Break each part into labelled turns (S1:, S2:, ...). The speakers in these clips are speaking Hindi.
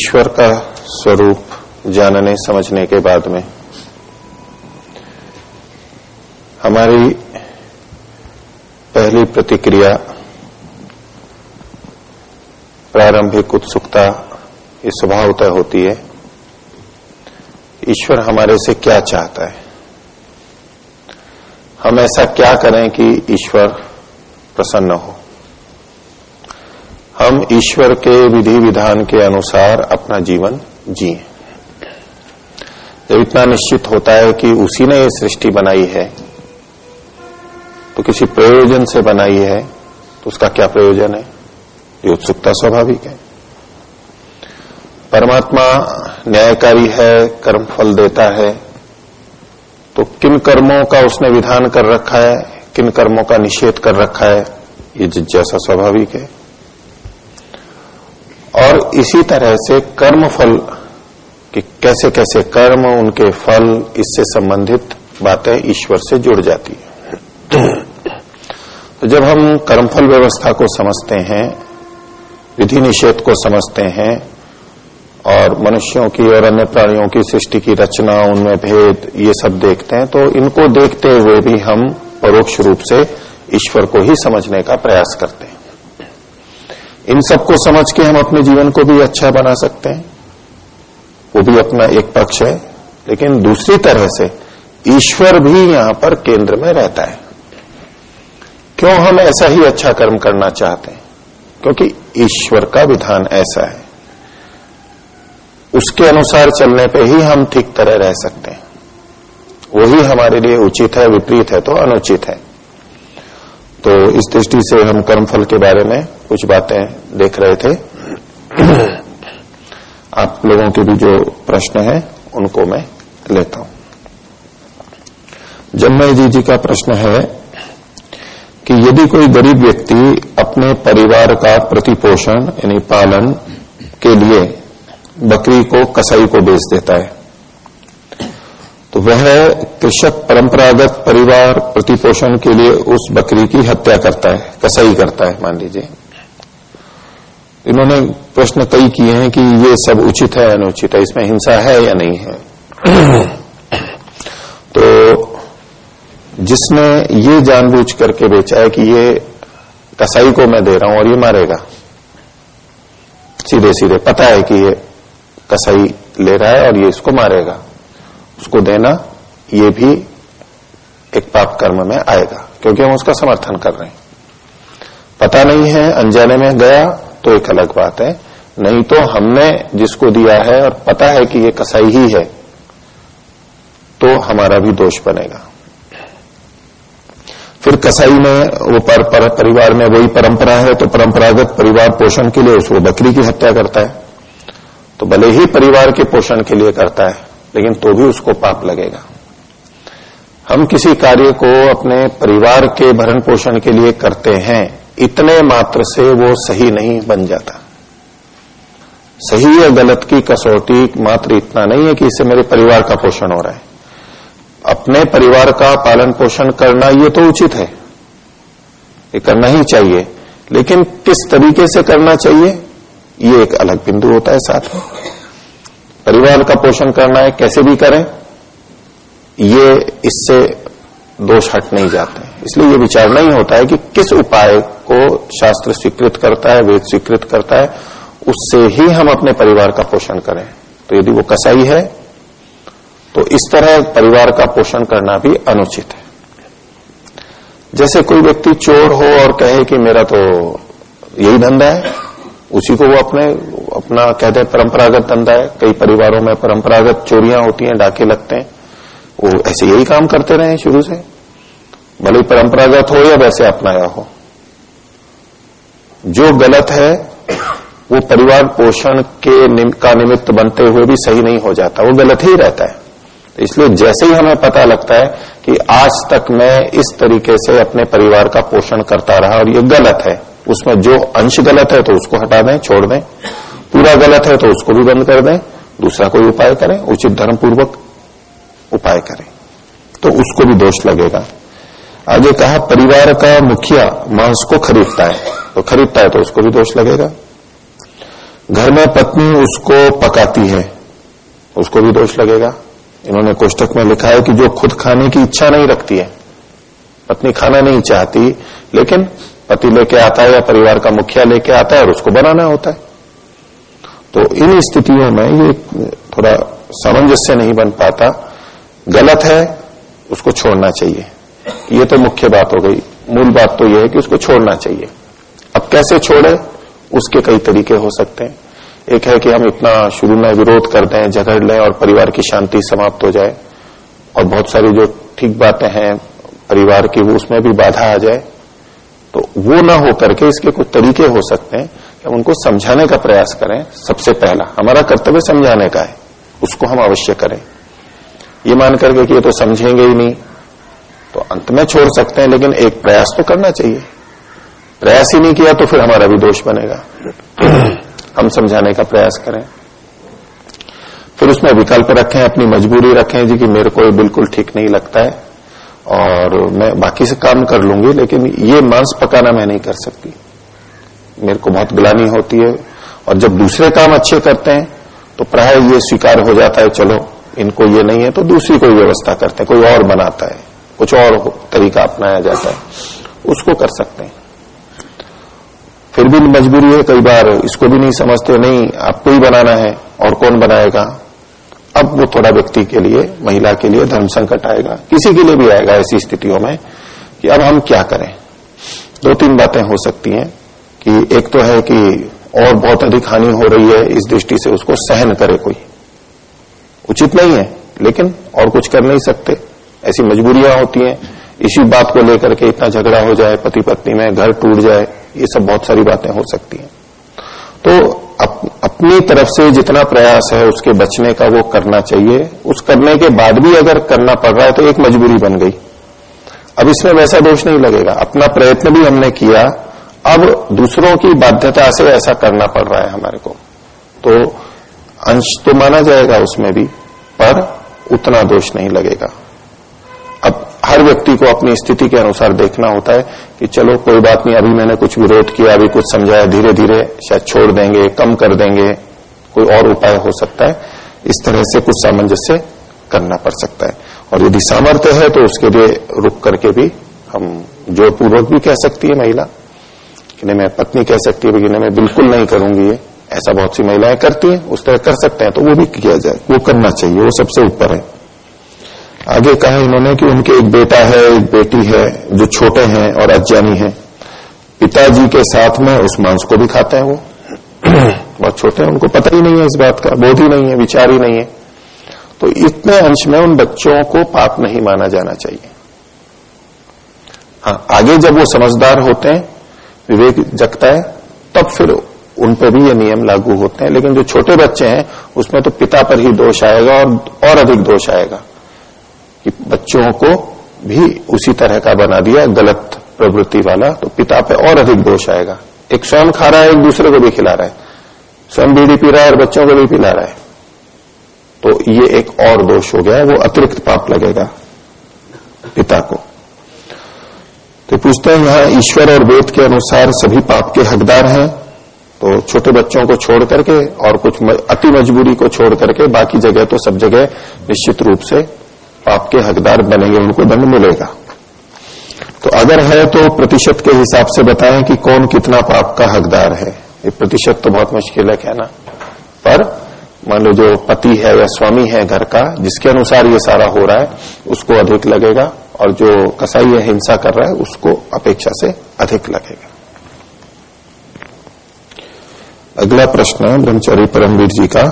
S1: ईश्वर का स्वरूप जानने, समझने के बाद में हमारी पहली प्रतिक्रिया प्रारंभिक उत्सुकता ये स्वभावतः होती है, ईश्वर हमारे से क्या चाहता है? हम ऐसा क्या करें कि ईश्वर प्रसन्न हो? हम ईश्वर के विधि विधान के अनुसार अपना जीवन जिए। जब इतना निश्चित होता है कि उसी ने ये सृष्टि बनाई है तो किसी प्रयोजन से बनाई है तो उसका क्या प्रयोजन है? ये उत्सुकता स्वाभाविक है। परमात्मा न्यायकारी है, कर्म फल देता है तो किन कर्मों का उसने विधान कर रखा है, किन कर्मों का निषेध कर रखा है, ये जिज्ञासा स्वाभाविक है। और इसी तरह से कर्म फल कि कैसे कैसे कर्म उनके फल, इससे संबंधित बातें ईश्वर से जुड़ जाती है। तो जब हम कर्मफल व्यवस्था को समझते हैं, विधि निषेध को समझते हैं, और मनुष्यों की और अन्य प्राणियों की सृष्टि की रचना, उनमें भेद, ये सब देखते हैं तो इनको देखते हुए भी हम परोक्ष रूप से ईश्वर को ही समझने का प्रयास करते हैं। इन सबको समझ के हम अपने जीवन को भी अच्छा बना सकते हैं। वो भी अपना एक पक्ष है, लेकिन दूसरी तरह से ईश्वर भी यहाँ पर केंद्र में रहता है। क्यों हम ऐसा ही अच्छा कर्म करना चाहते हैं? क्योंकि ईश्वर का विधान ऐसा है। उसके अनुसार चलने पे ही हम ठीक तरह रह सकते हैं। वही हमारे लिए उचित है, विपरीत है तो अनुचित है। तो इस दृष्टि से हम कर्मफल के बारे में कुछ बातें देख रहे थे। आप लोगों के भी जो प्रश्न है, उनको मैं लेता हूँ। जम्मय जी जी का प्रश्न है कि यदि कोई गरीब व्यक्ति अपने परिवार का प्रतिपोषण, यानी पालन के लिए बकरी को, कसाई को बेच देता है तो वह कृषक परंपरागत परिवार प्रतिपोषण के लिए उस बकरी की हत्या करता है, कसाई करता है, मान लीजिए। इन्होंने प्रश्न कई किए हैं कि ये सब उचित है, अनुचित है, इसमें हिंसा है या नहीं है? तो जिसने ये जानबूझ करके बेचा है कि ये कसाई को मैं दे रहा हूँ और ये मारेगा, सीधे सीधे पता है कि ये कसाई ले रहा है और ये इसको मारेगा, उसको देना ये भी एक पाप कर्म में आएगा, क्योंकि हम उसका समर्थन कर रहे हैं। पता नहीं है, अनजाने में गया तो एक अलग बात है। नहीं तो हमने जिसको दिया है और पता है कि ये कसाई ही है तो हमारा भी दोष बनेगा। फिर कसाई में वो पर, पर, परिवार में वही परंपरा है तो परंपरागत परिवार पोषण के लिए उसको बकरी की हत्या करता है। तो भले ही परिवार के पोषण के लिए करता है लेकिन तो भी उसको पाप लगेगा। हम किसी कार्य को अपने परिवार के भरण पोषण के लिए करते हैं इतने मात्र से वो सही नहीं बन जाता। सही या गलत की कसौटी मात्र इतना नहीं है कि इससे मेरे परिवार का पोषण हो रहा है। अपने परिवार का पालन पोषण करना ये तो उचित है। ये करना ही चाहिए। लेकिन किस तरीके से करना चाहिए, ये एक अलग बिंदु होता है साथ में। परिवार का पोषण करना है, कैसे भी करें, ये इससे दोष हट नहीं जाते। इसलिए ये विचार नहीं होता है कि किस उपाय को शास्त्र स्वीकृत करता है, वेद स्वीकृत करता है, उससे ही हम अपने परिवार का पोषण करें। तो यदि वो कसाई है तो इस तरह परिवार का पोषण करना भी अनुचित है। जैसे कोई व्यक्ति चोर हो और कहे कि मेरा तो यही धंधा है, उसी को वो अपने, अपना कहते हैं परंपरागत धंधा है। कई परिवारों में परंपरागत चोरियाँ होती हैं, डाके लगते हैं। वो ऐसे यही काम करते रहे शुरू से। भले ही परंपरागत हो या वैसे अपनाया हो जो गलत है वो परिवार पोषण के निम, का निमित्त बनते हुए भी सही नहीं हो जाता वो गलत ही रहता है। इसलिए जैसे ही हमें पता लगता है कि आज तक मैं इस तरीके से अपने परिवार का पोषण करता रहा और ये गलत है उसमें जो अंश गलत है तो उसको हटा दें छोड़ दें पूरा गलत है तो उसको भी बंद कर दें दूसरा कोई उपाय करें उचित धर्मपूर्वक उपाय करें तो उसको भी दोष लगेगा। आगे कहा, परिवार का मुखिया मांस को खरीदता है। तो खरीदता है तो उसको भी दोष लगेगा। घर में पत्नी उसको पकाती है, उसको भी दोष लगेगा। इन्होंने कोष्टक में लिखा है कि जो खुद खाने की इच्छा नहीं रखती है, पत्नी खाना नहीं चाहती, लेकिन पति लेके आता है या परिवार का मुखिया लेके आता है और उसको बनाना होता है। तो इन स्थितियों में ये थोड़ा सामंजस्य नहीं बन पाता। गलत है, उसको छोड़ना चाहिए। ये तो मुख्य बात हो गई। मूल बात तो यह है कि उसको छोड़ना चाहिए। अब कैसे छोड़े? उसके कई तरीके हो सकते हैं। एक है कि हम इतना शुरू में विरोध कर दें झगड़ लें और परिवार की शांति समाप्त हो जाए। और बहुत सारी जो ठीक बातें हैं, परिवार की, वो उसमें भी बाधा आ जाए। तो वो ना हो करके इसके कुछ तरीके हो सकते हैं कि हम उनको समझाने का प्रयास करें सबसे पहला। हमारा कर्तव्य समझाने का है। उसको हम अवश्य करें। ये मान करके कि ये तो समझेंगे ही नहीं। तो अंत में छोड़ सकते हैं, लेकिन एक प्रयास तो करना चाहिए। प्रयास ही नहीं किया तो फिर हमारा भी दोष बनेगा। हम समझाने का प्रयास करें। फिर उसमें विकल्प रखें, अपनी मजबूरी रखें जी कि मेरे को बिल्कुल ठीक नहीं लगता है और मैं बाकी से काम कर लूँगी, लेकिन ये मांस पकाना मैं नहीं कर सकती। मेरे को बहुत ग्लानी होती है और जब दूसरे काम अच्छे करते हैं तो प्राय ये स्वीकार हो जाता है, चलो, इनको ये नहीं है तो दूसरी कोई व्यवस्था करते हैं, कोई और बनाता है। कुछ और तरीका अपनाया जाता है, उसको कर सकते हैं। फिर भी मजबूरी है, कई बार इसको भी नहीं समझते, नहीं, आपको ही बनाना है, और कौन बनाएगा? अब वो थोड़ा व्यक्ति के लिए, महिला के लिए धर्म संकट आएगा, किसी के लिए भी आएगा ऐसी स्थितियों में कि अब हम क्या करें? दो तीन बातें हो सकती हैं कि एक तो है कि और बहुत अधिक हानि हो रही है, इस दृष्टि से उसको सहन करे कोई। उचित नहीं है, लेकिन और कुछ कर नहीं सकते। ऐसी मजबूरियाँ होती हैं। इसी बात को लेकर के इतना झगड़ा हो जाए पति पत्नी में घर टूट जाए ये सब बहुत सारी बातें हो सकती हैं। तो अप, अपनी तरफ़ से जितना प्रयास है उसके बचने का वो करना चाहिए। उस करने के बाद भी अगर करना पड़ रहा है तो एक मजबूरी बन गई। अब इसमें वैसा दोष नहीं लगेगा। अपना प्रयत्न भी हमने किया। अब दूसरों की बाध्यता से ऐसा करना पड़ रहा है हमारे को। तो अंश तो माना जाएगा उसमें भी पर उतना दोष नहीं लगेगा। हर व्यक्ति को अपनी स्थिति के अनुसार देखना होता है कि चलो, कोई बात नहीं, अभी मैंने कुछ विरोध किया, अभी कुछ समझाया धीरे धीरे शायद छोड़ देंगे, कम कर देंगे, कोई और उपाय हो सकता है। इस तरह से कुछ सामंजस्य करना पड़ सकता है। और यदि सामर्थ्य है तो उसके लिए रुक करके भी हम जोरपूर्वक भी कह सकती है महिला। कि नहीं, मैं पत्नी कह सकती है कि नहीं मैं बिल्कुल नहीं करूँगी ये। ऐसा बहुत सी महिलाएँ करती हैं, उस तरह कर सकते हैं तो वो भी किया जाए, वो करना चाहिए, वो सबसे ऊपर है। आगे कहा इन्होंने कि उनके एक बेटा है एक बेटी है जो छोटे हैं और अज्ञानी है। पिताजी के साथ में उस मांस को भी खाते हैं वो। बहुत छोटे हैं उनको पता ही नहीं है इस बात का बोध ही नहीं है विचार ही नहीं है। तो इतने अंश में उन बच्चों को पाप नहीं माना जाना चाहिए। हाँ आगे जब वो समझदार होते हैं विवेक जगता है तब फिर उन पर भी ये नियम लागू होते हैं। लेकिन जो छोटे बच्चे हैं उसमें तो पिता पर ही दोष आएगा और और अधिक दोष आएगा। कि बच्चों को भी उसी तरह का बना दिया, गलत प्रवृत्ति वाला तो पिता पे और अधिक दोष आएगा। एक स्वयं खा रहा है, एक दूसरे को भी खिला रहा है। स्वयं बीड़ी पी रहा है और बच्चों को भी पिला रहा है। तो ये एक और दोष हो गया, वो अतिरिक्त पाप लगेगा पिता को। तो पूछते हैं, यहाँ ईश्वर और वेद के अनुसार सभी पाप के हकदार हैं। तो छोटे बच्चों को छोड़ करके और कुछ अति मजबूरी को छोड़ करके बाकी जगह तो सब जगह निश्चित रूप से पाप के हकदार बनेंगे, उनको दंड मिलेगा। तो अगर है तो प्रतिशत के हिसाब से बताएँ कि कौन कितना पाप का हकदार है। ये प्रतिशत तो बहुत मुश्किल है कहना पर मान लो जो पति है या स्वामी है घर का, जिसके अनुसार ये सारा हो रहा है, उसको अधिक लगेगा और जो कसाई है, हिंसा कर रहा है, उसको अपेक्षा से अधिक लगेगा। अगला प्रश्न है ब्रह्मचारी परमवीर जी का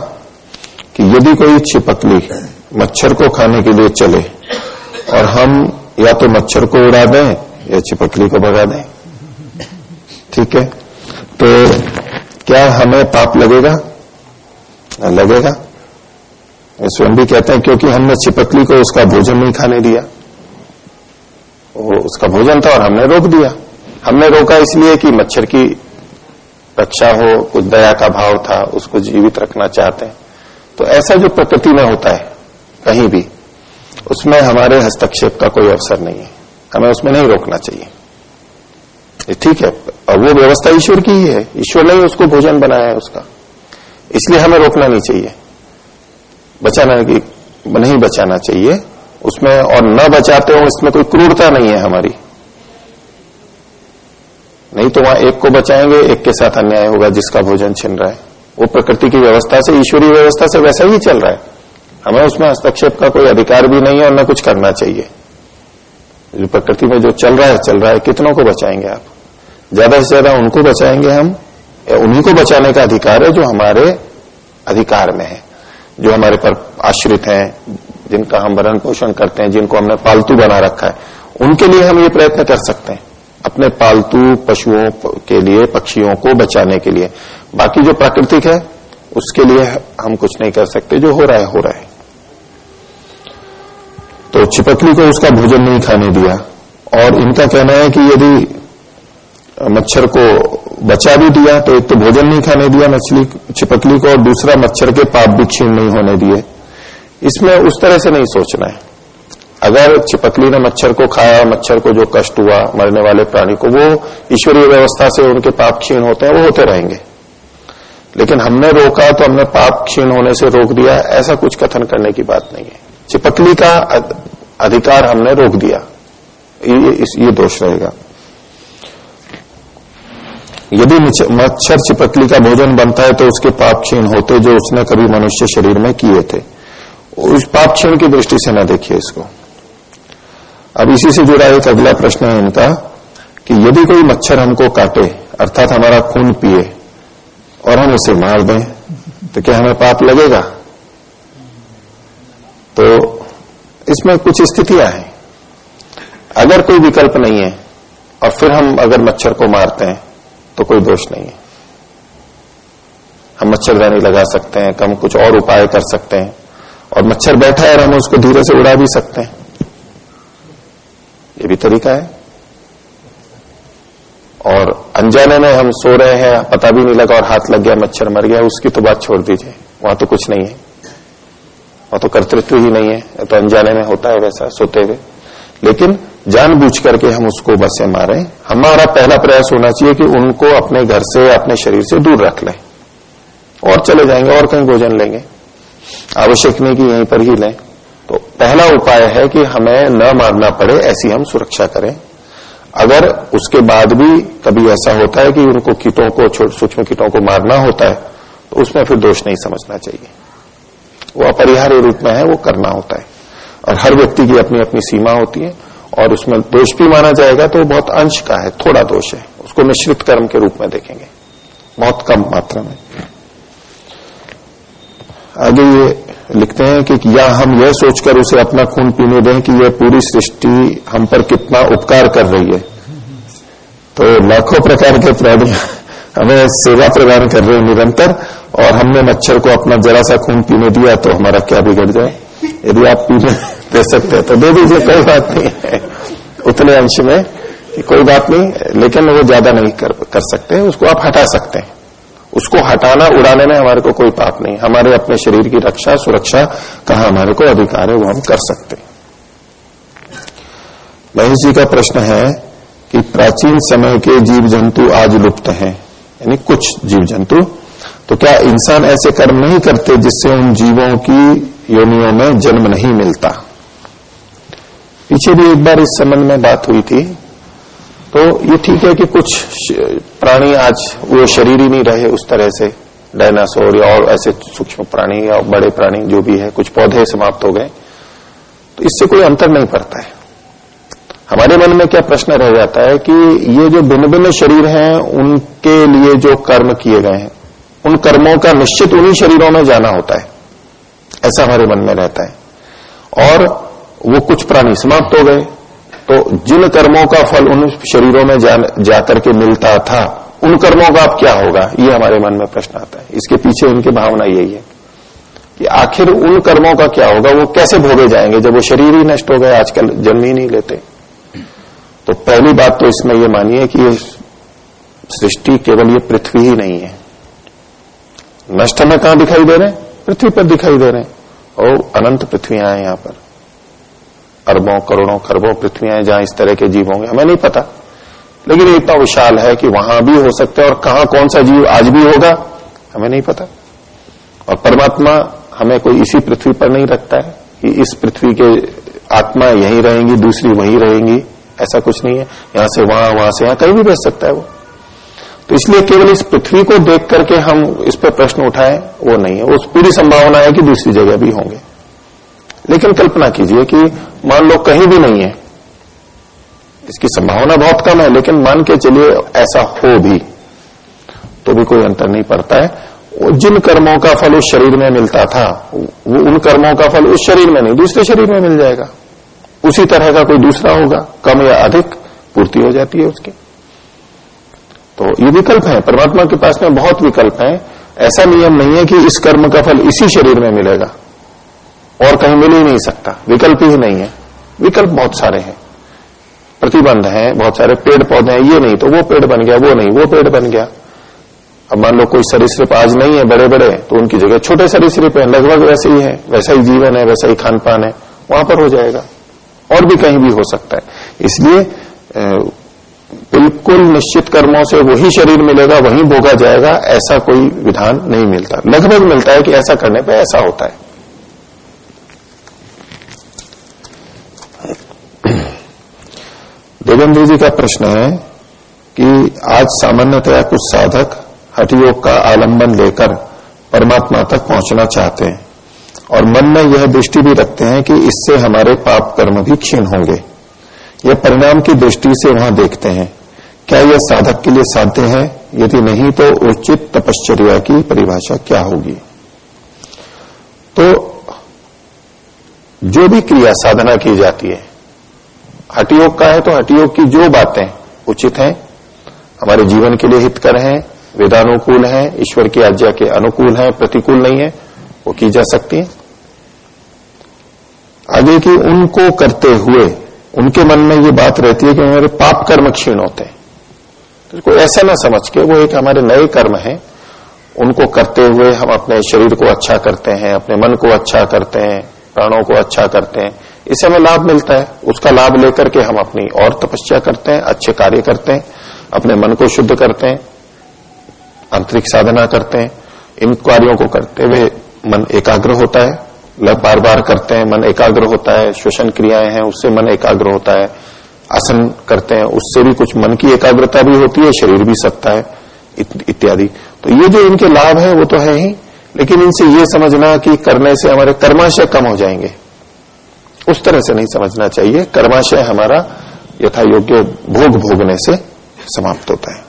S1: कि यदि कोई छिपकली मच्छर को खाने के लिए चले। और हम या तो मच्छर को उड़ा दें या चिपकली को भगा दें। ठीक है? तो क्या हमें पाप लगेगा? लगेगा। स्वयं भी कहते हैं क्योंकि हमने चिपकली को उसका भोजन नहीं खाने दिया। वो उसका भोजन था और हमने रोक दिया। हमने रोका इसलिए कि मच्छर की रक्षा हो, कुछ दया का भाव था, उसको जीवित रखना चाहते हैं। तो ऐसा जो प्रकृति में होता है कहीं भी, उसमें हमारे हस्तक्षेप का कोई अवसर नहीं है। हमें उसमें नहीं रोकना चाहिए। ठीक है और वो व्यवस्था ईश्वर की ही है। ईश्वर ने ही उसको भोजन बनाया है उसका। इसलिए हमें रोकना नहीं चाहिए। बचाना की, नहीं बचाना चाहिए। उसमें और न बचाते हो, इसमें कोई क्रूरता नहीं है हमारी। नहीं तो वहाँ एक को बचाएँगे, एक के साथ अन्याय होगा, जिसका भोजन छिन रहा है। वो प्रकृति की व्यवस्था से, ईश्वरीय व्यवस्था से वैसा ही चल रहा है। हमें उसमें हस्तक्षेप का कोई अधिकार भी नहीं है और न कुछ करना चाहिए। प्रकृति में जो चल रहा है, चल रहा है, कितनों को बचाएँगे आप? ज़्यादा से ज़्यादा उनको बचाएँगे हम? उन्हीं को बचाने का अधिकार है जो हमारे अधिकार में है, जो हमारे पर आश्रित हैं, जिनका हम भरण पोषण करते हैं, जिनको हमने पालतू बना रखा है? उनके लिए हम ये प्रयत्न कर सकते हैं, अपने पालतू पशुओं के लिए, पक्षियों को बचाने के लिए। बाकी जो प्राकृतिक है, उसके लिए हम कुछ नहीं कर सकते, जो हो रहा है, हो रहा है। तो चिपकली को उसका भोजन नहीं खाने दिया। और इनका कहना है कि यदि मच्छर को बचा भी दिया तो एक तो भोजन नहीं खाने दिया मछली, चिपकली को, और दूसरा मच्छर के पाप भी क्षीण नहीं होने दिए। इसमें उस तरह से नहीं सोचना है। अगर चिपकली ने मच्छर को खाया मच्छर को जो कष्ट हुआ, मरने वाले प्राणी को, वो ईश्वरीय व्यवस्था से उनके पाप क्षीण होते हैं, वो होते रहेंगे। लेकिन हमने रोका तो हमने पाप क्षीण होने से रोक दिया, ऐसा कुछ कथन करने की बात नहीं है। चिपकली का अधिकार हमने रोक दिया। ये, इस ये दोष रहेगा। यदि मच्छर चिपकली का भोजन बनता है तो उसके पाप क्षीण होते जो उसने कभी मनुष्य शरीर में किए थे। उस पाप क्षीण की दृष्टि से न देखिए इसको। अब इसी से जुड़ा एक अगला प्रश्न है इनका कि यदि कोई मच्छर हमको काटे अर्थात हमारा खून पिए और हम उसे मार दें तो क्या हमें पाप लगेगा तो इसमें कुछ स्थितियाँ हैं। अगर कोई विकल्प नहीं है, और फिर हम अगर मच्छर को मारते हैं तो कोई दोष नहीं है। हम मच्छरदानी लगा सकते हैं कम कुछ और उपाय कर सकते हैं, और मच्छर बैठा है और हम उसको धीरे से उड़ा भी सकते हैं। ये भी तरीका है। और अनजाने में हम सो रहे हैं, पता भी नहीं लगा और हाथ लग गया, मच्छर मर गया, उसकी तो बात छोड़ दीजिए, वहाँ तो कुछ नहीं है। वहाँ तो कर्तृत्व ही नहीं है तो अनजाने में होता है वैसा, सोते हुए। लेकिन जानबूझ करके हम उसको बसे मारे, हमारा पहला प्रयास होना चाहिए कि उनको अपने घर से, अपने शरीर से दूर रख लें। और चले जाएँगे, और कहीं भोजन लेंगे। आवश्यक नहीं कि यहीं पर ही लें। तो पहला उपाय है कि हमें न मारना पड़े, ऐसी हम सुरक्षा करें। अगर उसके बाद भी कभी ऐसा होता है कि उनको कीटों को सूक्ष्म कीटों को मारना होता है तो उसमें फिर दोष नहीं समझना चाहिए। वो अपरिहार्य रूप में है, वो करना होता है। और हर व्यक्ति की अपनी अपनी सीमा होती है, और उसमें दोष भी माना जाएगा तो बहुत अंश का है, थोड़ा दोष है। उसको मिश्रित कर्म के रूप में देखेंगे। बहुत कम मात्रा में। आगे ये लिखते हैं कि, या हम यह सोचकर उसे अपना खून पीने दें कि यह पूरी सृष्टि हम पर कितना उपकार कर रही है। तो लाखों प्रकार के प्राणी हमें सेवा प्रदान कर रहे हैं निरंतर और हमने मच्छर को अपना जरा सा खून पीने दिया तो हमारा क्या बिगड़ जाए? यदि आप पीने दे सकते हैं तो दे दीजिए कोई बात नहीं उतने अंश में कोई बात नहीं लेकिन वो ज़्यादा नहीं कर, कर सकते उसको आप हटा सकते हैं। उसको हटाना उड़ाने में हमारे को कोई पाप नहीं। हमारे अपने शरीर की रक्षा सुरक्षा कहा हमारे को अधिकार है वो हम कर सकते हैं। महेश जी का प्रश्न है कि प्राचीन समय के जीव जंतु आज लुप्त हैं। यानी कुछ जीव जंतु तो क्या इंसान ऐसे कर्म नहीं करते जिससे उन जीवों की योनियों में जन्म नहीं मिलता? पीछे भी एक बार इस संबंध में बात हुई थी। तो ये ठीक है कि कुछ प्राणी आज वो शरीर ही नहीं रहे उस तरह से। डायनासोर या और ऐसे सूक्ष्म प्राणी या बड़े प्राणी जो भी है, कुछ पौधे समाप्त हो गए। तो इससे कोई अंतर नहीं पड़ता है। हमारे मन में क्या प्रश्न रह जाता है कि ये जो भिन्न भिन्न शरीर हैं, उनके लिए जो कर्म किए गए हैं, उन कर्मों का निश्चित उन्हीं शरीरों में जाना होता है। ऐसा हमारे मन में रहता है। और वो कुछ प्राणी समाप्त हो गए तो जिन कर्मों का फल उन शरीरों में जाकर के मिलता था, उन कर्मों का अब क्या होगा? ये हमारे मन में प्रश्न आता है। इसके पीछे इनकी भावना यही है कि आखिर उन कर्मों का क्या होगा? वो कैसे भोगे जाएँगे? जब वो शरीर ही नष्ट हो गए, आजकल जन्म ही नहीं लेते। तो पहली बात तो इसमें यह मानिए कि ये सृष्टि केवल ये पृथ्वी ही नहीं है। नष्ट में कहा दिखाई दे रहे हैं? पृथ्वी पर दिखाई दे रहे हैं। और अनंत पृथ्वियाँ हैं यहाँ पर। अरबों, करोड़ों, खरबों पृथ्वियाँ जहाँ इस तरह के जीव होंगे, हमें नहीं पता। लेकिन इतना विशाल है कि वहाँ भी हो सकता है और कहा कौन सा जीव आज भी होगा, हमें नहीं पता। और परमात्मा हमें कोई इसी पृथ्वी पर नहीं रखता है कि इस पृथ्वी के आत्मा यहीं रहेंगी, दूसरी वहीं रहेंगी। ऐसा कुछ नहीं है। यहाँ से वहाँ वहाँ से यहाँ, कहीं भी भेज सकता है वो। तो इसलिए केवल इस पृथ्वी को देख करके हम इस पर प्रश्न उठाए, वो नहीं है। उस पूरी संभावना है कि दूसरी जगह भी होंगे। लेकिन कल्पना कीजिए कि मान लो कहीं भी नहीं है। इसकी संभावना बहुत कम है, लेकिन मान के चलिए ऐसा हो भी तो भी कोई अंतर नहीं पड़ता है। जिन कर्मों का फल उस शरीर में मिलता था, वो उन कर्मों का फल उस शरीर में नहीं, दूसरे शरीर में मिल जाएगा। उसी तरह का कोई दूसरा होगा, कम या अधिक, पूर्ति हो जाती है उसकी। तो ये विकल्प है। परमात्मा के पास में बहुत विकल्प है। ऐसा नियम नहीं है कि इस कर्म का फल इसी शरीर में मिलेगा, और कहीं मिल ही नहीं सकता। विकल्प ही नहीं है। विकल्प बहुत सारे हैं। प्रतिबंध है, बहुत सारे पेड़ पौधे हैं, ये नहीं तो वो पेड़ बन गया, वो नहीं, वो पेड़ बन गया। अब मान लो कोई सरीसृप आज नहीं है बड़े बड़े तो उनकी जगह छोटे सरीसृप है, लगभग वैसे ही है, वैसा ही जीवन है, वैसा ही खान पान है, वहाँ पर हो जाएगा। और भी कहीं भी हो सकता है। इसलिए बिल्कुल निश्चित कर्मों से वही शरीर मिलेगा, वहीं भोगा जाएगा, ऐसा कोई विधान नहीं मिलता। लगभग मिलता है कि ऐसा करने पर ऐसा होता है। देवेंद्र जी का प्रश्न है कि आज सामान्यतया कुछ साधक हठयोग का आलंबन लेकर परमात्मा तक पहुँचना चाहते हैं। और मन में यह दृष्टि भी रखते हैं कि इससे हमारे पाप कर्म भी क्षीण होंगे। यह परिणाम की दृष्टि से वहाँ देखते हैं। क्या यह साधक के लिए साध्य है? यदि नहीं तो उचित तपश्चर्या की परिभाषा क्या होगी? तो जो भी क्रिया साधना की जाती है हटयोग का है तो हटयोग की जो बातें उचित हैं, हमारे जीवन के लिए हितकर हैं, वेदानुकूल हैं, ईश्वर की आज्ञा के अनुकूल हैं, प्रतिकूल नहीं है वो की जा सकती है। आगे की उनको करते हुए, उनके मन में ये बात रहती है कि मेरे पाप कर्म क्षीण होते हैं। तो कोई ऐसा ना समझ के वो एक हमारे नए कर्म है। उनको करते हुए हम अपने शरीर को अच्छा करते हैं, अपने मन को अच्छा करते हैं, प्राणों को अच्छा करते हैं। इससे हमें लाभ मिलता है। उसका लाभ लेकर के हम अपनी और तपस्या करते हैं, अच्छे कार्य करते हैं, अपने मन को शुद्ध करते हैं, आंतरिक साधना करते हैं, इन कार्यों को करते हुए मन एकाग्र होता है। लग बार बार करते हैं, मन एकाग्र होता है, श्वसन क्रियाएँ हैं, उससे मन एकाग्र होता है। आसन करते हैं, उससे भी कुछ मन की एकाग्रता भी होती है, शरीर भी सकता है इत्यादि। तो ये जो इनके लाभ है, वो तो है ही, लेकिन इनसे ये समझना कि करने से हमारे कर्माशय कम हो जाएँगे। उस तरह से नहीं समझना चाहिए, कर्माशय हमारा यथा योग्य भोग भोगने से समाप्त होता है।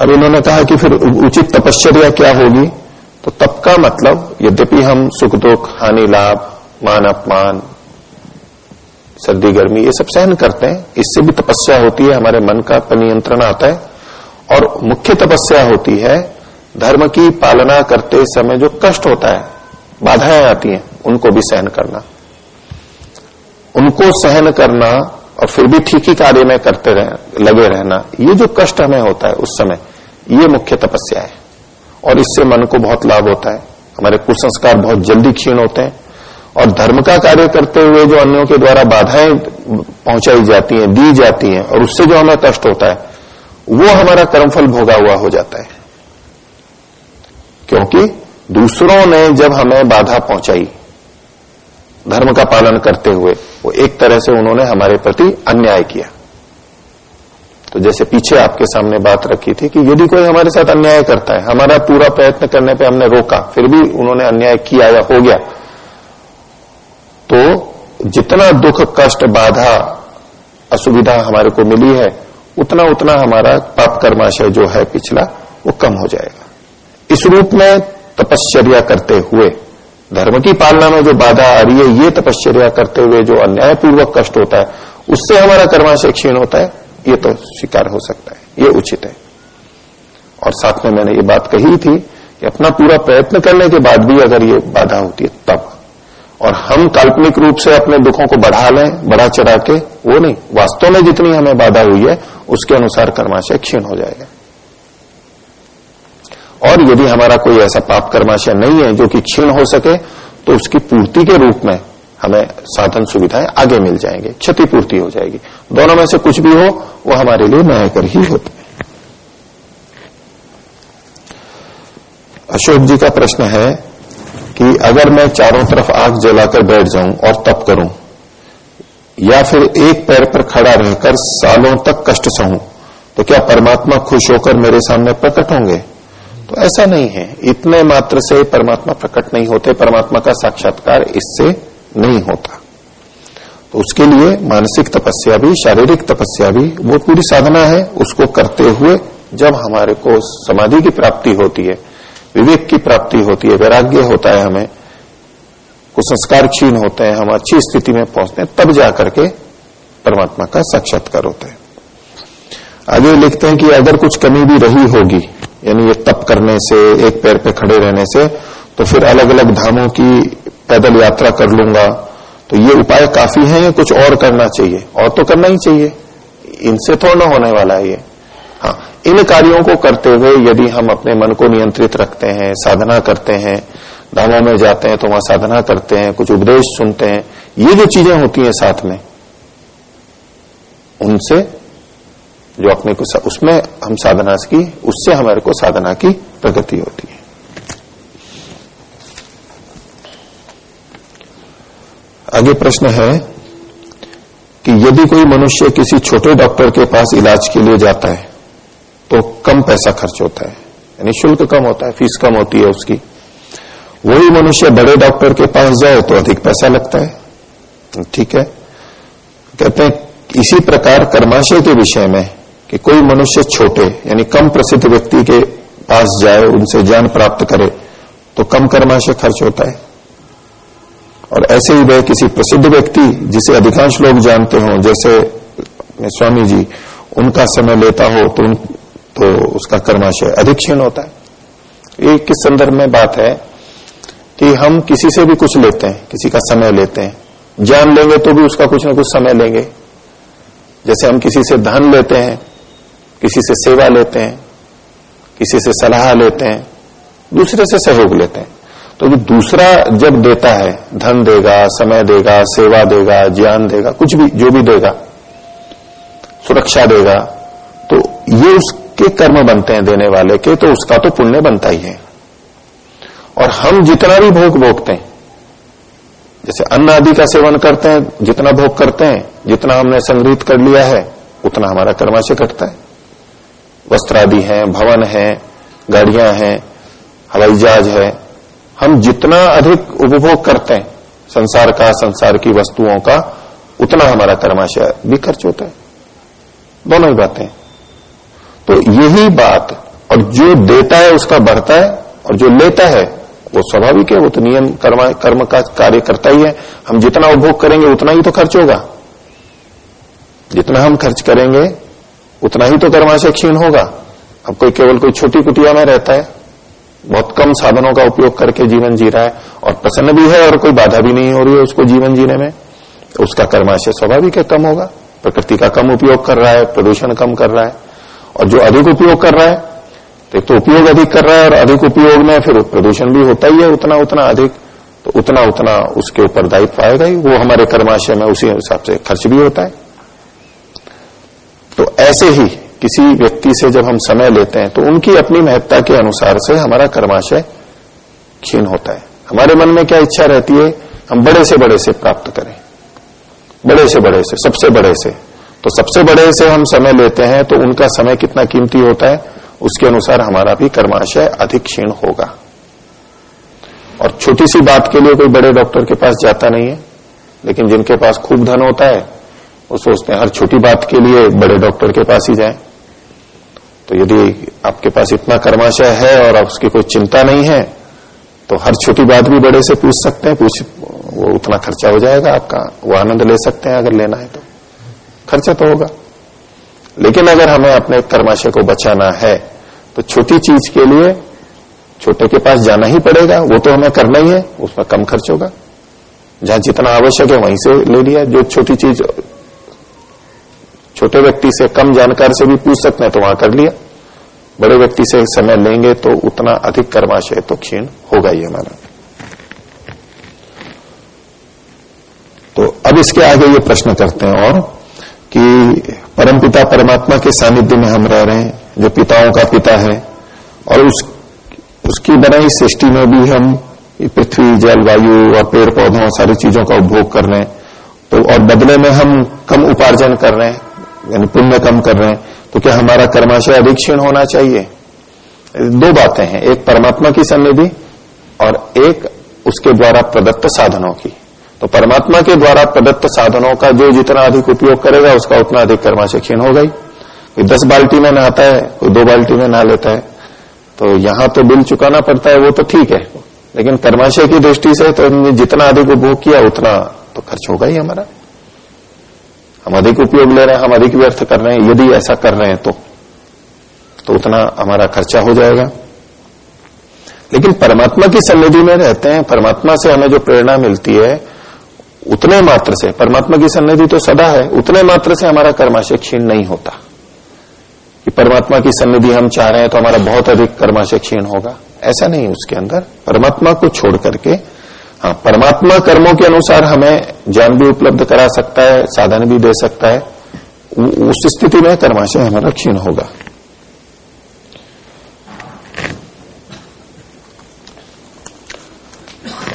S1: अब इन्होंने कहा कि फिर उचित तपश्चर्या क्या होगी? तो तप का मतलब यद्यपि हम सुख दुख हानि लाभ मान अपमान सर्दी गर्मी ये सब सहन करते हैं इससे भी तपस्या होती है हमारे मन का नियंत्रण आता है और मुख्य तपस्या होती है धर्म की पालना करते समय जो कष्ट होता है बाधाएँ आती हैं उनको भी सहन करना। उनको सहन करना और फिर भी ठीक ही कार्य में करते रह, लगे रहना ये जो कष्ट हमें होता है उस समय ये मुख्य तपस्या है। और इससे मन को बहुत लाभ होता है। हमारे कुसंस्कार बहुत जल्दी क्षीण होते हैं। और धर्म का कार्य करते हुए जो अन्यों के द्वारा बाधाएँ पहुंचाई जाती हैं, दी जाती हैं, और उससे जो हमें कष्ट होता है, वो हमारा कर्मफल भोगा हुआ हो जाता है। क्योंकि दूसरों ने जब हमें बाधा पहुंचाई, धर्म का पालन करते हुए, वो एक तरह से उन्होंने हमारे प्रति अन्याय किया। तो जैसे पीछे आपके सामने बात रखी थी कि यदि कोई हमारे साथ अन्याय करता है, हमारा पूरा प्रयत्न करने पे हमने रोका, फिर भी उन्होंने अन्याय किया या हो गया तो जितना दुख, कष्ट, बाधा, असुविधा हमारे को मिली है, उतना उतना हमारा पाप कर्माशय जो है पिछला, वो कम हो जाएगा। इस रूप में तपश्चर्या करते हुए, धर्म की पालना में जो बाधा आ रही है, ये तपश्चर्या करते हुए जो अन्यायपूर्वक कष्ट होता है, उससे हमारा कर्माशय क्षीण होता है ये तो स्वीकार हो सकता है, ये उचित है। और साथ में मैंने ये बात कही थी कि अपना पूरा प्रयत्न करने के बाद भी अगर ये बाधा होती है, तब। और हम काल्पनिक रूप से अपने दुखों को बढ़ा लें, बढ़ा चढ़ा के, वो नहीं, वास्तव में जितनी हमें बाधा हुई है, उसके अनुसार कर्माशय क्षीण हो जाएगा। और यदि हमारा कोई ऐसा पाप कर्माशय नहीं है जो कि क्षीण हो सके तो उसकी पूर्ति के रूप में हमें साधन सुविधाएँ आगे मिल जाएँगे, क्षतिपूर्ति हो जाएगी। दोनों में से कुछ भी हो, वो हमारे लिए न्याय कर ही होते अशोक जी का प्रश्न है कि अगर मैं चारों तरफ़ आग जलाकर बैठ जाऊँ और तप करूँ, या फिर एक पैर पर खड़ा रहकर सालों तक कष्ट सहूं तो क्या परमात्मा खुश होकर मेरे सामने प्रकट होंगे? तो ऐसा नहीं है। इतने मात्र से परमात्मा प्रकट नहीं होते। परमात्मा का साक्षात्कार इससे नहीं होता। तो उसके लिए मानसिक तपस्या भी, शारीरिक तपस्या भी, वो पूरी साधना है। उसको करते हुए जब हमारे को समाधि की प्राप्ति होती है, विवेक की प्राप्ति होती है, वैराग्य होता है हमें कुछ संस्कार क्षीण होते हैं, हम अच्छी स्थिति में पहुँचते हैं, तब जाकर के परमात्मा का साक्षात्कार होता है। आगे लिखते हैं कि अगर कुछ कमी भी रही होगी, यानी ये तप करने से, एक पैर पे खड़े रहने से तो फिर अलग अलग धामों की पैदल यात्रा कर लूँगा। तो ये उपाय काफ़ी है, या कुछ और करना चाहिए। और तो करना ही चाहिए। इनसे थोड़ा होने वाला है ये। हाँ इन कार्यों को करते हुए यदि हम अपने मन को नियंत्रित रखते हैं, साधना करते हैं, धामों में जाते हैं तो वहाँ साधना करते हैं, कुछ उपदेश सुनते हैं, ये जो चीज़ें होती हैं साथ में, उनसे जो अपने को उसमें हम साधना की, उससे हमारे को साधना की प्रगति होती है। आगे प्रश्न है कि यदि कोई मनुष्य किसी छोटे डॉक्टर के पास इलाज के लिए जाता है तो कम पैसा खर्च होता है। यानी शुल्क कम होता है, फ़ीस कम होती है उसकी। वही मनुष्य बड़े डॉक्टर के पास जाए तो अधिक पैसा लगता है। ठीक है? कहते हैं, इसी प्रकार कर्माशय के विषय में कि कोई मनुष्य छोटे, यानी कम प्रसिद्ध व्यक्ति के पास जाए, उनसे ज्ञान प्राप्त करे तो कम कर्माशय खर्च होता है। और ऐसे ही वह किसी प्रसिद्ध व्यक्ति, जिसे अधिकांश लोग जानते हो, जैसे स्वामी जी, उनका समय लेता हो तो उन तो उसका कर्माशय अधिक क्षीण होता है। ये किस संदर्भ में बात है कि हम किसी से भी कुछ लेते हैं, किसी का समय लेते हैं। ज्ञान लेंगे तो भी उसका कुछ ना कुछ समय लेंगे। जैसे हम किसी से धन लेते हैं, किसी से सेवा लेते हैं, किसी से सलाह लेते हैं, दूसरे से सहयोग लेते हैं। तो जो दूसरा जब देता है, धन देगा, समय देगा, सेवा देगा, ज्ञान देगा, कुछ भी, जो भी देगा, सुरक्षा देगा तो ये उसके कर्म बनते हैं देने वाले के तो उसका तो पुण्य बनता ही है। और हम जितना भी भोग भोगते हैं, जैसे अन्न आदि का सेवन करते हैं, जितना भोग करते हैं, जितना हमने संग्रहित कर लिया है, उतना हमारा कर्माशय कटता है। वस्त्र आदि है, भवन है, गाड़ियाँ हैं, हवाई जहाज़ है हम जितना अधिक उपभोग करते हैं, संसार का, संसार की वस्तुओं का, उतना हमारा कर्माशय भी खर्च होता है। दोनों ही बातें तो यही बात, और जो देता है उसका बढ़ता है, और जो लेता है, वो स्वाभाविक है, वो तो नियम, कर्म कर्म का कार्य करता ही है। हम जितना उपभोग करेंगे, उतना ही तो खर्च होगा। जितना हम खर्च करेंगे, उतना ही तो कर्माशय क्षीण होगा। अब कोई केवल कोई छोटी कुटिया में रहता है बहुत कम साधनों का उपयोग करके जीवन जी रहा है और प्रसन्न भी है और कोई बाधा भी नहीं हो रही है उसको जीवन जीने में तो उसका कर्माशय स्वाभाविक है, कम होगा। प्रकृति का कम उपयोग कर रहा है, प्रदूषण कम कर रहा है। और जो अधिक उपयोग कर रहा है तो एक तो उपयोग अधिक कर रहा है और अधिक उपयोग में फिर प्रदूषण भी होता ही है, उतना उतना अधिक तो उतना उतना उसके ऊपर दायित्व आएगा ही। वो हमारे कर्माशय में उसी हिसाब से खर्च भी होता है। तो ऐसे ही किसी व्यक्ति से जब हम समय लेते हैं तो उनकी अपनी महत्ता के अनुसार से हमारा कर्माशय क्षीण होता है। हमारे मन में क्या इच्छा रहती है? हम बड़े से बड़े से प्राप्त करें। बड़े से बड़े से, सबसे बड़े से। तो सबसे बड़े से हम समय लेते हैं तो उनका समय कितना कीमती होता है? उसके अनुसार हमारा भी कर्माशय अधिक क्षीण होगा। और छोटी सी बात के लिए कोई बड़े डॉक्टर के पास जाता नहीं है, लेकिन जिनके पास खूब धन होता है, वो सोचते हैं, हर छोटी बात के लिए बड़े डॉक्टर के पास ही जाए। तो यदि आपके पास इतना कर्माशय है और आप उसकी कोई चिंता नहीं है तो हर छोटी बात भी बड़े से पूछ सकते हैं, पूछ, वो उतना खर्चा हो जाएगा आपका, वो आनंद ले सकते हैं अगर लेना है तो। खर्चा तो होगा। लेकिन अगर हमें अपने कर्माशय को बचाना है तो छोटी चीज़ के लिए छोटे के पास जाना ही पड़ेगा, वो तो हमें करना ही है, उसमें कम खर्च होगा। जहाँ जितना आवश्यक है, वहीं से ले लिया। जो छोटी चीज़ छोटे व्यक्ति से कम जानकार से भी पूछ सकते हैं तो वहाँ कर लिया। बड़े व्यक्ति से समय लेंगे तो उतना अधिक कर्माशय तो क्षीण होगा ही हमारा। तो अब इसके आगे ये प्रश्न करते हैं और कि परमपिता परमात्मा के सानिध्य में हम रह रहे हैं, जो पिताओं का पिता है, और उस, उसकी बनाई सृष्टि में भी हम पृथ्वी, जल, वायु और पेड़ पौधों सारी चीज़ों का उपभोग कर रहे हैं। तो और बदले में हम कम उपार्जन कर रहे हैं। यानी पुण्य कम कर रहे हैं तो क्या हमारा कर्माशय अधिक क्षीण होना चाहिए? दो बातें हैं, एक परमात्मा की सन्निधि और एक उसके द्वारा प्रदत्त साधनों की। तो परमात्मा के द्वारा प्रदत्त साधनों का जो जितना अधिक उपयोग करेगा, उसका उतना अधिक कर्माशय क्षीण ही कोई दस बाल्टी में नहाता है, कोई दो बाल्टी में नहा लेता है तो यहाँ तो बिल चुकाना पड़ता है, वो तो ठीक है। लेकिन कर्माशय की दृष्टि से तो जितना अधिक उपभोग किया, उतना तो खर्च होगा ही हमारा। हम अधिक उपयोग ले रहे हैं, हम अधिक व्यर्थ कर रहे हैं, यदि ऐसा कर रहे हैं तो तो उतना हमारा खर्चा हो जाएगा। लेकिन परमात्मा की सन्निधि में रहते हैं, परमात्मा से हमें जो प्रेरणा मिलती है, उतने मात्र से, परमात्मा की सन्निधि तो सदा है, उतने मात्र से हमारा कर्माशय क्षीण नहीं होता। कि परमात्मा की सन्निधि हम चाह रहे हैं तो हमारा बहुत अधिक कर्माशय क्षीण होगा। ऐसा नहीं उसके अंदर। परमात्मा को छोड़ करके हाँ परमात्मा कर्मों के अनुसार हमें ज्ञान भी उपलब्ध करा सकता है, साधन भी दे सकता है। उस स्थिति में कर्माशय हमारा क्षीण होगा।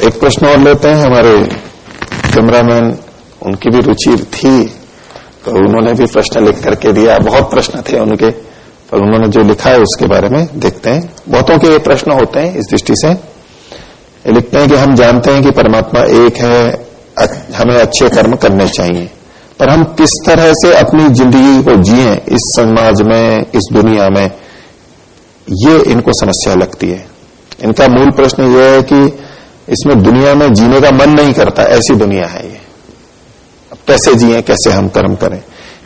S1: एक प्रश्न और लेते हैं। हमारे कैमरामैन, उनकी भी रुचि थी तो उन्होंने भी प्रश्न लिख करके दिया। बहुत प्रश्न थे उनके, पर उन्होंने जो लिखा है उसके बारे में देखते हैं। बहुतों के ये प्रश्न होते हैं इस दृष्टि से। लिखते हैं कि हम जानते हैं कि परमात्मा एक है हमें अच्छे कर्म करने चाहिए। पर हम किस तरह से अपनी ज़िंदगी को जिए इस समाज में, इस दुनिया में, ये इनको समस्या लगती है। इनका मूल प्रश्न यह है कि इसमें दुनिया में जीने का मन नहीं करता, ऐसी दुनिया है ये। अब कैसे जिए, कैसे हम कर्म करें?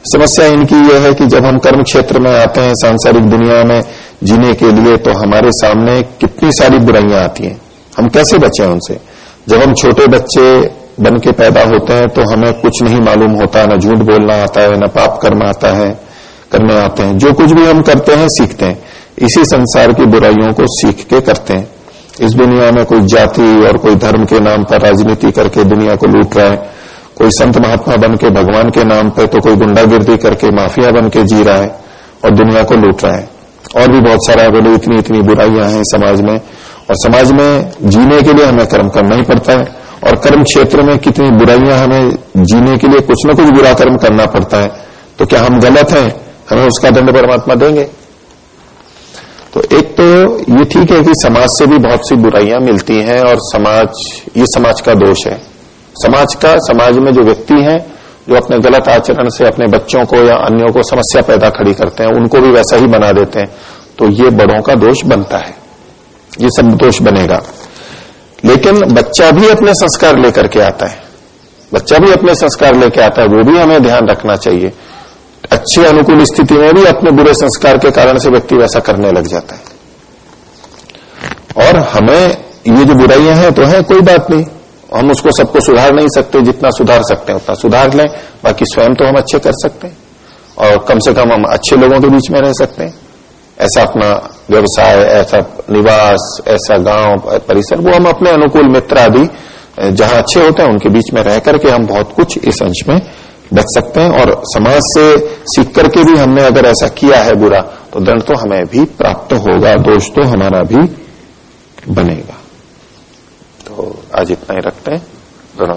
S1: समस्या इनकी यह है कि जब हम कर्म क्षेत्र में आते हैं, सांसारिक दुनिया में जीने के लिए तो हमारे सामने कितनी सारी बुराइयाँ आती हैं। हम कैसे बचे उनसे? जब हम छोटे बच्चे बन के पैदा होते हैं तो हमें कुछ नहीं मालूम होता, न झूठ बोलना आता है, न पाप कर्म आता है, करने आते हैं। जो कुछ भी हम करते हैं, सीखते हैं। इसी संसार की बुराइयों को सीख के करते हैं। इस दुनिया में कोई जाति और कोई धर्म के नाम पर राजनीति करके दुनिया को लूट रहा है, कोई संत महात्मा बन के भगवान के नाम पर तो कोई गुंडागिर्दी करके माफिया बन के जी रहा है और दुनिया को लूट रहा है। और भी बहुत सारा, बोले इतनी इतनी बुराइयाँ हैं समाज में और समाज में जीने के लिए हमें कर्म करना ही पड़ता है और कर्म क्षेत्र में कितनी बुराइयाँ हमें जीने के लिए कुछ न कुछ बुरा कर्म करना पड़ता है तो क्या हम गलत हैं? हमें उसका दंड परमात्मा देंगे। तो एक तो ये ठीक है कि समाज से भी बहुत सी बुराइयाँ मिलती हैं और समाज, ये समाज का दोष है। समाज का, समाज में जो व्यक्ति हैं, जो अपने गलत आचरण से अपने बच्चों को या अन्यों को समस्या पैदा खड़ी करते हैं, उनको भी वैसा ही बना देते हैं। तो ये बड़ों का दोष बनता है। ये सब दोष बनेगा। लेकिन बच्चा भी अपने संस्कार लेकर के आता है। बच्चा भी अपने संस्कार लेकर आता है, वो भी हमें ध्यान रखना चाहिए। अच्छे अनुकूल स्थिति में भी अपने बुरे संस्कार के कारण से व्यक्ति वैसा करने लग जाता है। और हमें ये जो बुराइयाँ हैं तो है, कोई बात नहीं। हम उसको सबको सुधार नहीं सकते, जितना सुधार सकते हैं, उतना सुधार लें। बाकी स्वयं तो हम अच्छे कर सकते हैं। और कम से कम हम अच्छे लोगों के बीच में रह सकते हैं। ऐसा अपना व्यवसाय, ऐसा निवास, ऐसा गाँव, परिसर, वो हम अपने अनुकूल मित्र आदि, जहाँ अच्छे होते हैं, उनके बीच में रह करके हम बहुत कुछ इस अंश में बच सकते हैं और समाज से सीख करके भी हमने अगर ऐसा किया है बुरा तो दंड तो हमें भी प्राप्त होगा, दोष तो हमारा भी बनेगा। तो आज इतना ही रखते हैं। दोनों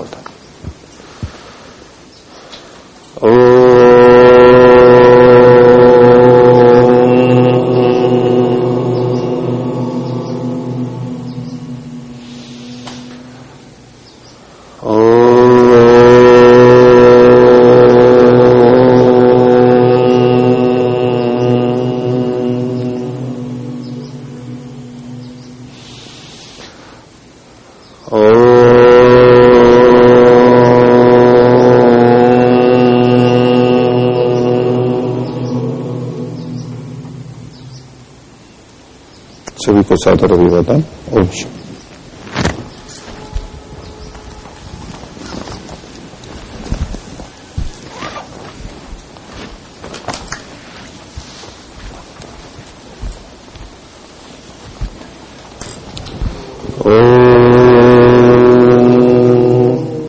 S1: सादर अभिवादन ओम